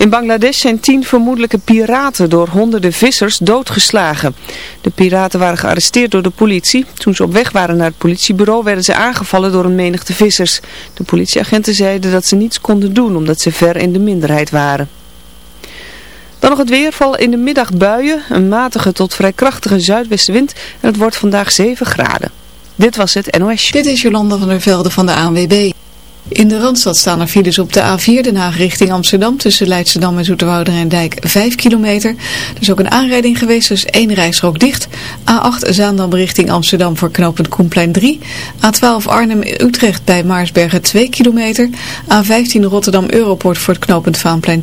In Bangladesh zijn tien vermoedelijke piraten door honderden vissers doodgeslagen. De piraten waren gearresteerd door de politie. Toen ze op weg waren naar het politiebureau werden ze aangevallen door een menigte vissers. De politieagenten zeiden dat ze niets konden doen omdat ze ver in de minderheid waren. Dan nog het weer, vallen in de middag buien, een matige tot vrij krachtige zuidwestenwind en het wordt vandaag 7 graden. Dit was het NOS. Dit is Jolanda van der Velde van de ANWB. In de Randstad staan er files op de A4 Den Haag richting Amsterdam tussen Leidschendam en Zoeterwouder en Dijk 5 kilometer. Er is ook een aanrijding geweest, dus één rijstrook dicht. A8 Zaandam richting Amsterdam voor knooppunt Koenplein 3. A12 Arnhem-Utrecht bij Maarsbergen 2 kilometer. A15 Rotterdam Europort voor het knooppunt Vaanplein.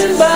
and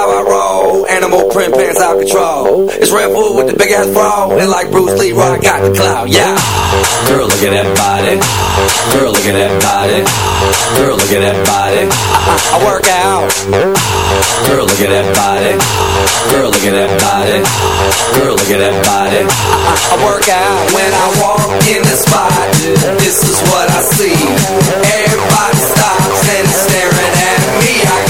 how I roll. Animal print pants out control. It's Red Bull with the big ass bra. And like Bruce Lee, I got the clout, yeah. Girl, look at that body. Girl, look at that body. Girl, look at that body. I, I work out. Girl, look at that body. Girl, look at that body. Girl, look at that body. I, I work out when I walk in the spot. This is what I see. Everybody stops and is staring at me. I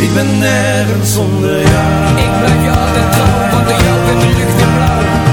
Ik ben nergens zonder jou. Ik blijf je altijd trouw, want door jou wordt de lucht blauw.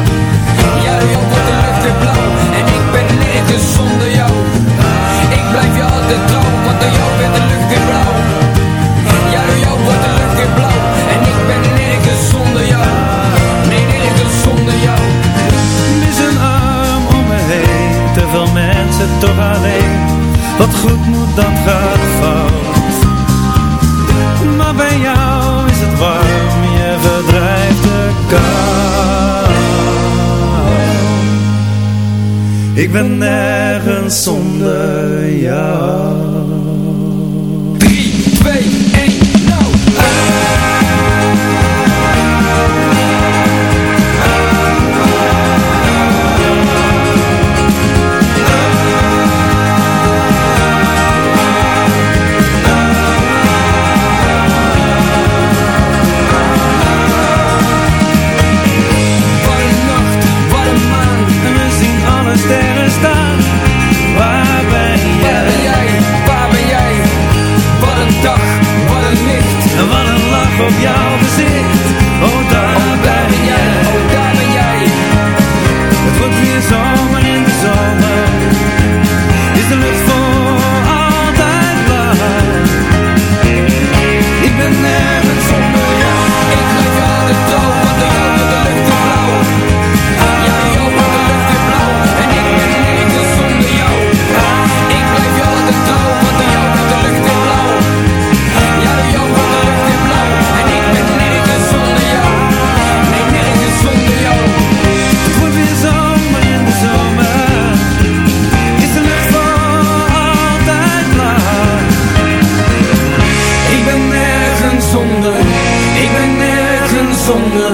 Zonder.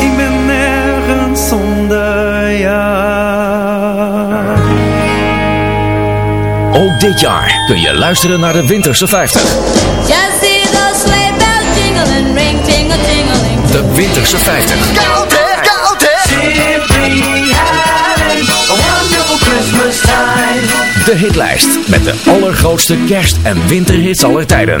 Ik ben nergens zonder jou. Ook dit jaar kun je luisteren naar de Winterse 50. Just see those sleigh bells jingling, ring, tingle, tingling. De Winterse 50. Koud hè, koud hè. Simply having a wonderful Christmas time. De hitlijst met de allergrootste kerst- en winterhits aller tijden.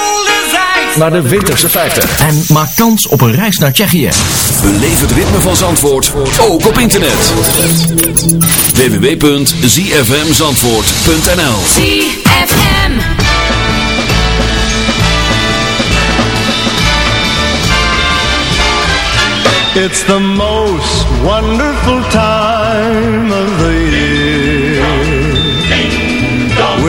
naar de Winterse 50. En maak kans op een reis naar Tsjechië. Beleef het ritme van Zandvoort, ook op internet. www.zfmzandvoort.nl ZFM. It's the most wonderful time of the year.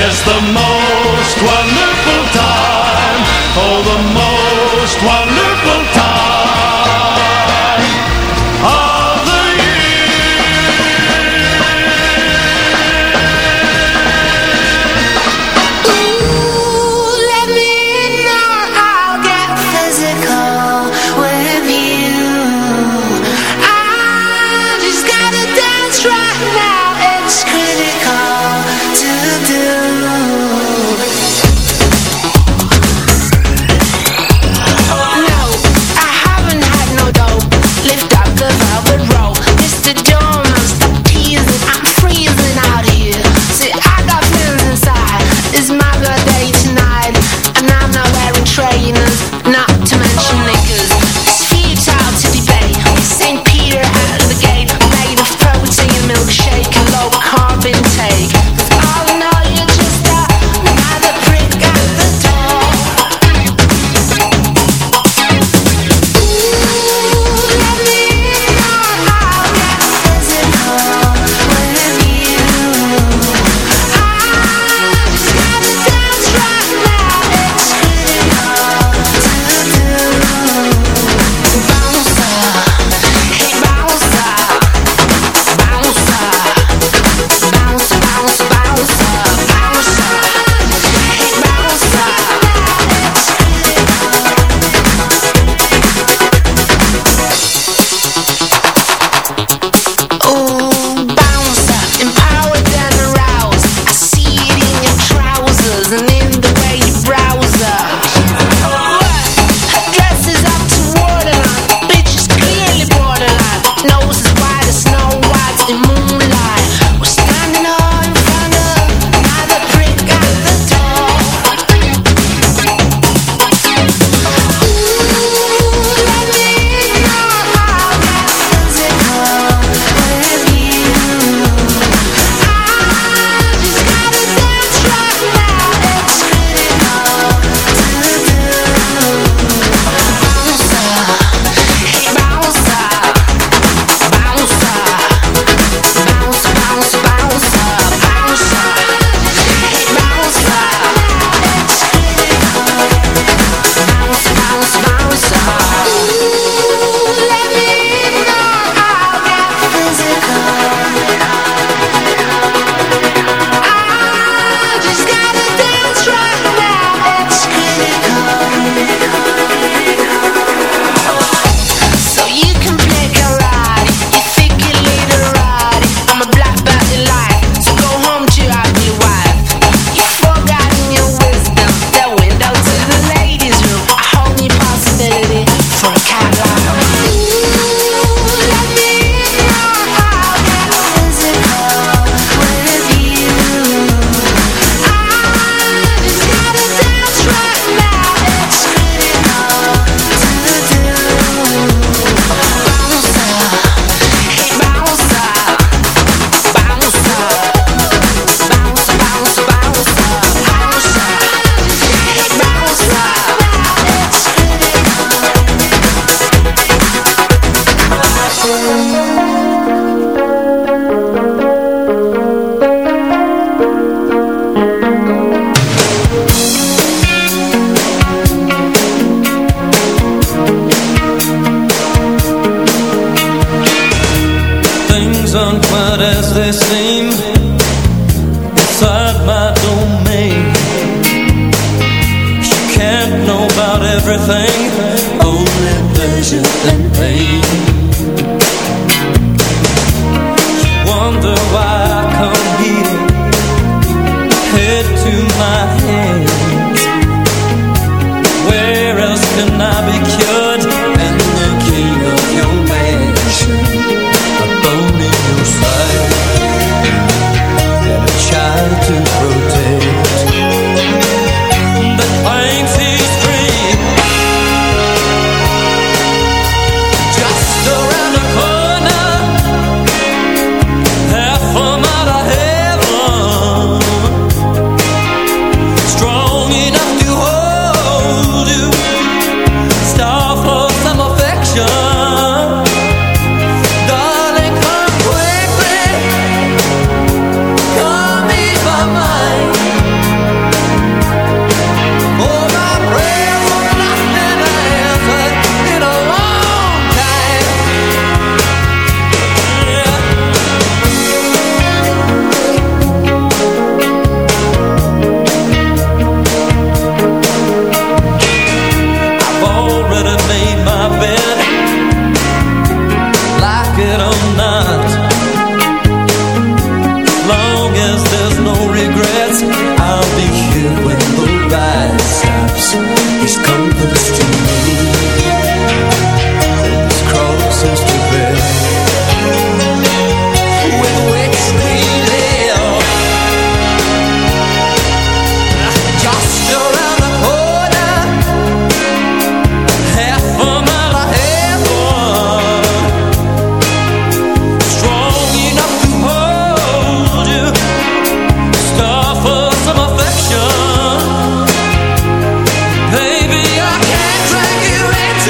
Yes, the most wonderful time. Oh, the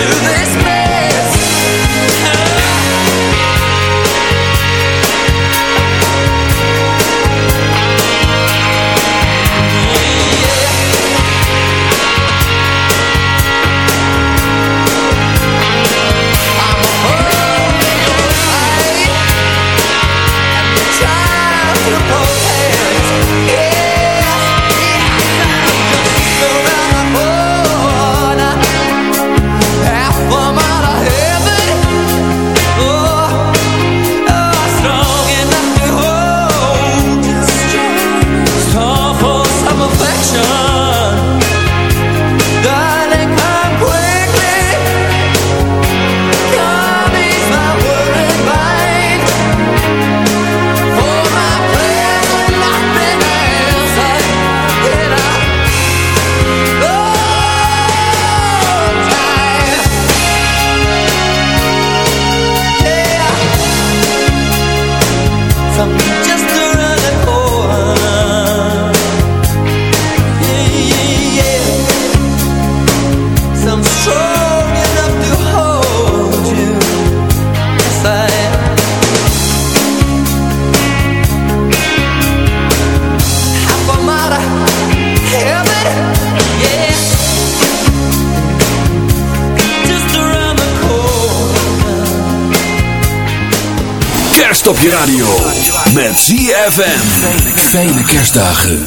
to this place Fijne kerstdagen.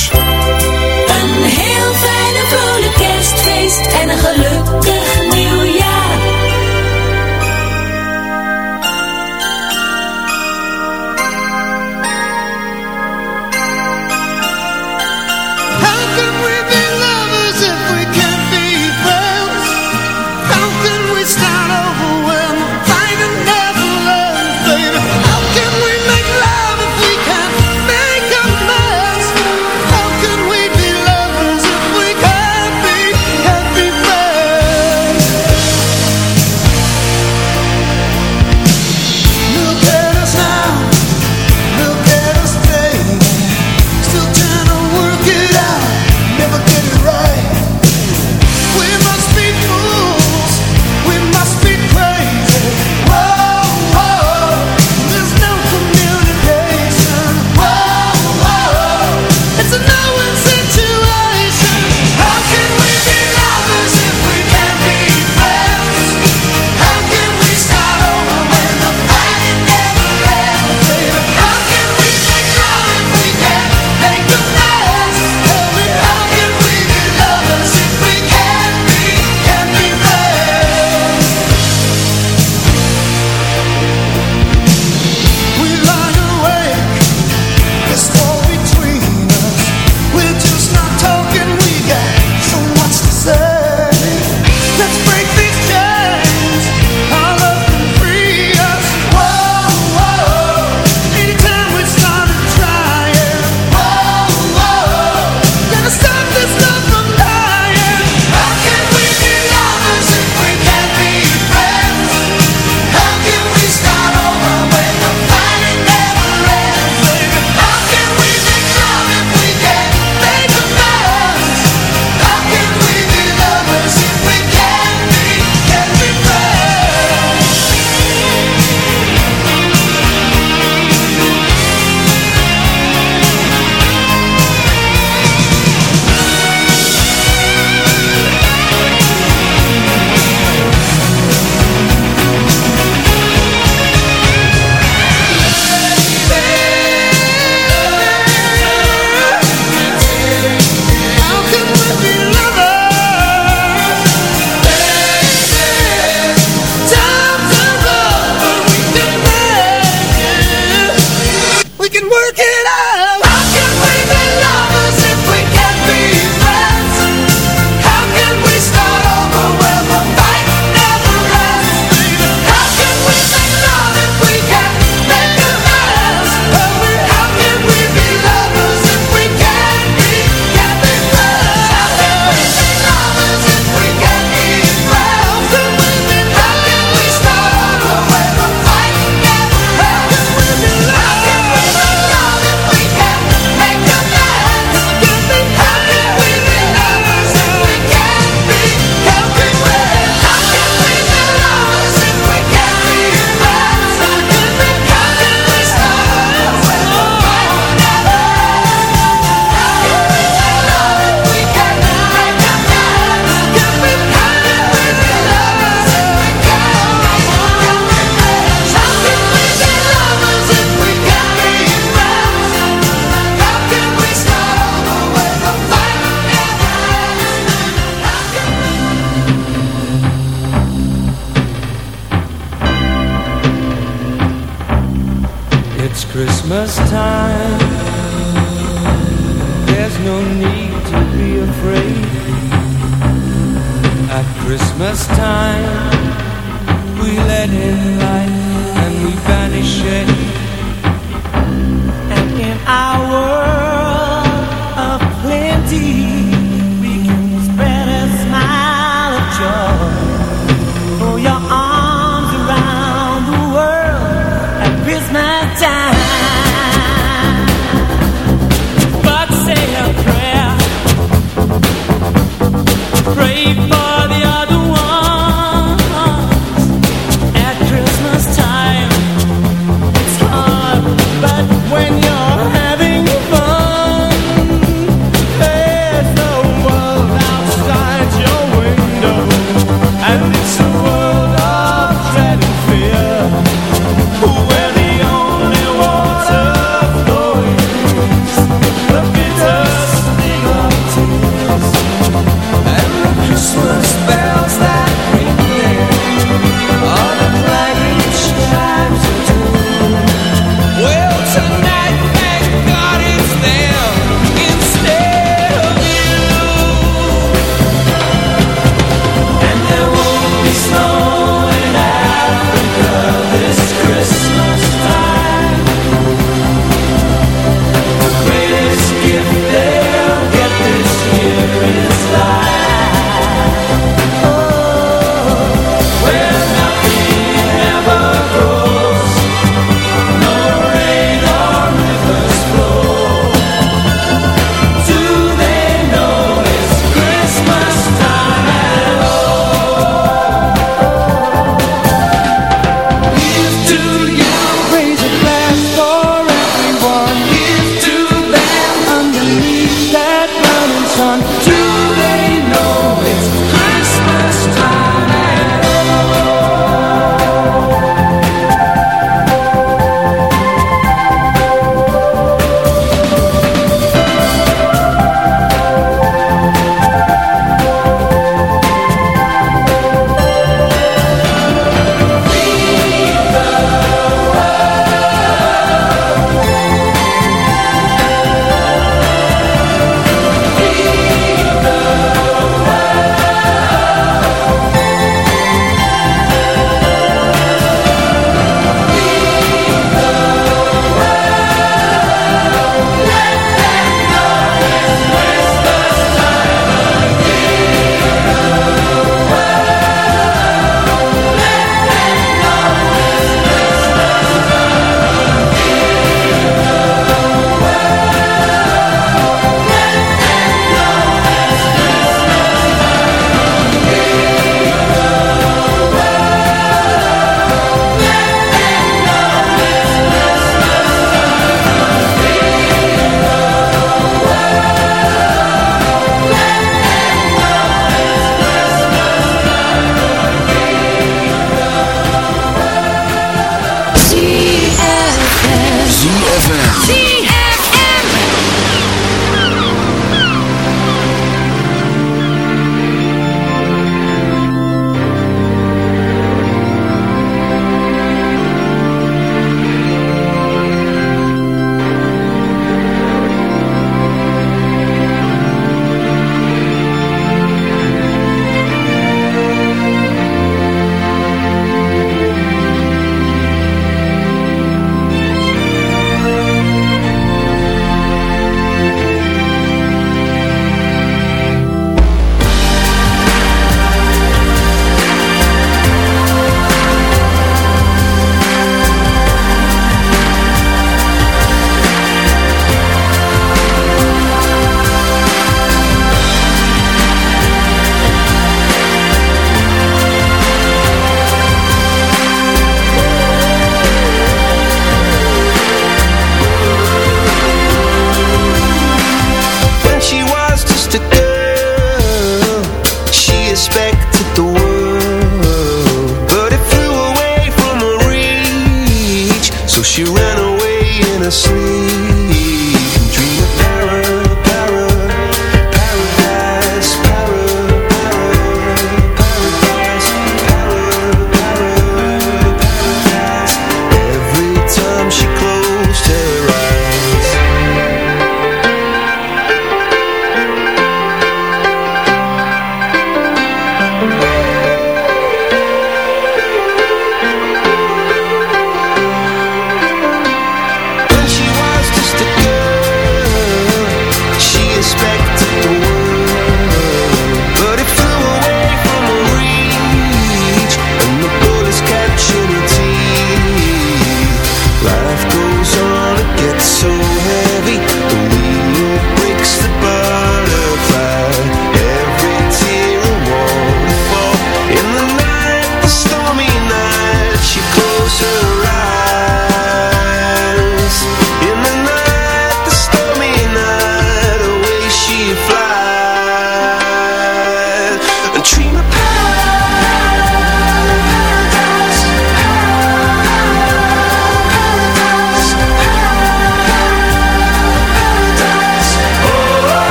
Pray for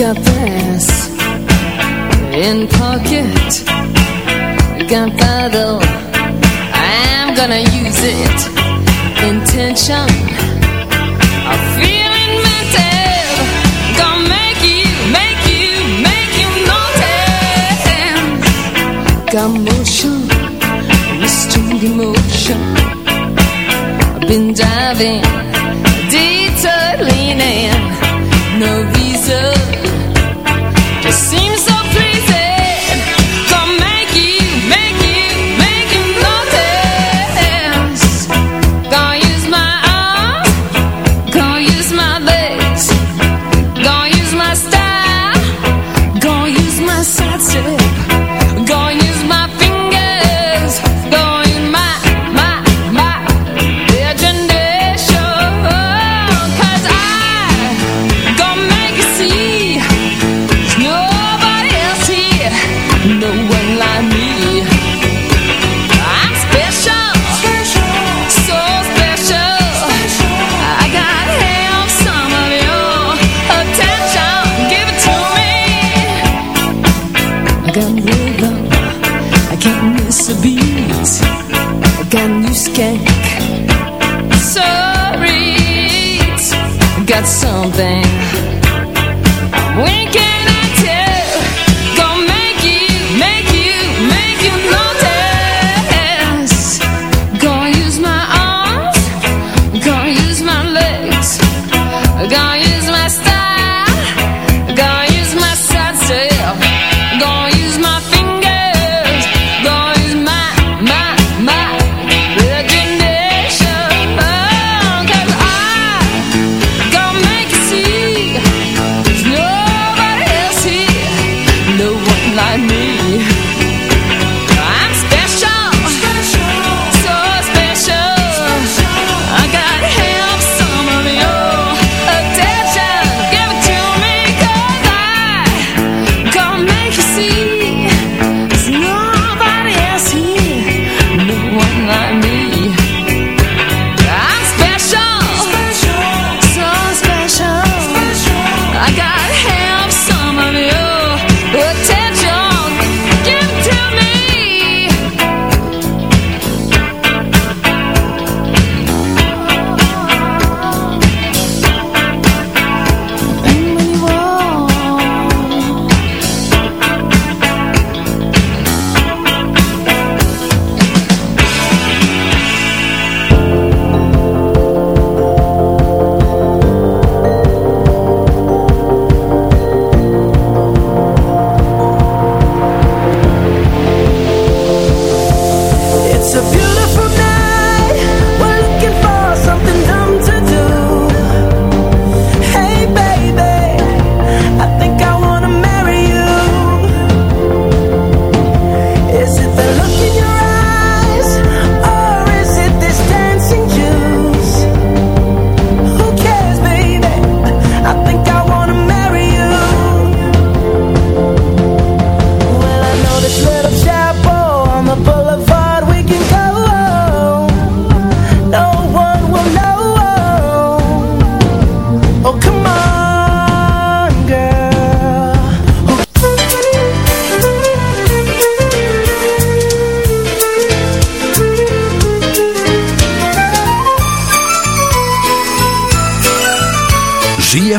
got brass in pocket Gunpowder I'm gonna use it Intention I feel got motion, strong emotion. I've been diving.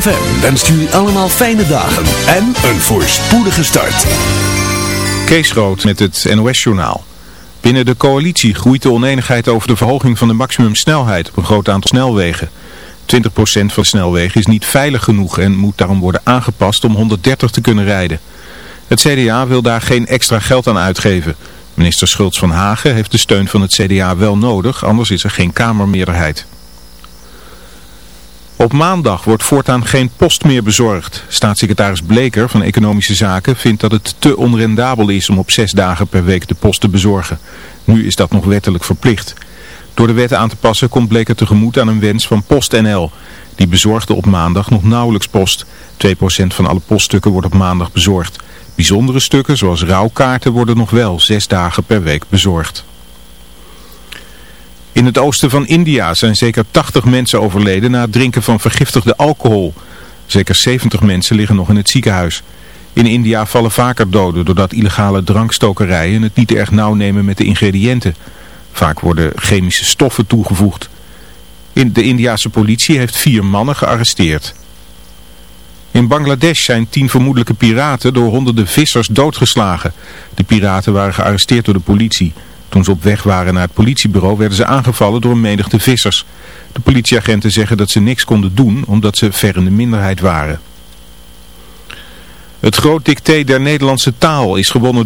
ZFM wenst jullie allemaal fijne dagen en een voorspoedige start. Kees Rood met het NOS-journaal. Binnen de coalitie groeit de oneenigheid over de verhoging van de maximumsnelheid op een groot aantal snelwegen. 20% van de snelwegen is niet veilig genoeg en moet daarom worden aangepast om 130 te kunnen rijden. Het CDA wil daar geen extra geld aan uitgeven. Minister Schultz van Hagen heeft de steun van het CDA wel nodig, anders is er geen kamermeerderheid. Op maandag wordt voortaan geen post meer bezorgd. Staatssecretaris Bleker van Economische Zaken vindt dat het te onrendabel is om op zes dagen per week de post te bezorgen. Nu is dat nog wettelijk verplicht. Door de wetten aan te passen komt Bleker tegemoet aan een wens van PostNL. Die bezorgde op maandag nog nauwelijks post. 2% van alle poststukken wordt op maandag bezorgd. Bijzondere stukken zoals rouwkaarten worden nog wel zes dagen per week bezorgd. In het oosten van India zijn zeker 80 mensen overleden na het drinken van vergiftigde alcohol. Zeker 70 mensen liggen nog in het ziekenhuis. In India vallen vaker doden doordat illegale drankstokerijen het niet erg nauw nemen met de ingrediënten. Vaak worden chemische stoffen toegevoegd. In de Indiase politie heeft vier mannen gearresteerd. In Bangladesh zijn tien vermoedelijke piraten door honderden vissers doodgeslagen. De piraten waren gearresteerd door de politie. Toen ze op weg waren naar het politiebureau werden ze aangevallen door een menigte vissers. De politieagenten zeggen dat ze niks konden doen omdat ze ver in de minderheid waren. Het groot dicté der Nederlandse taal is gewonnen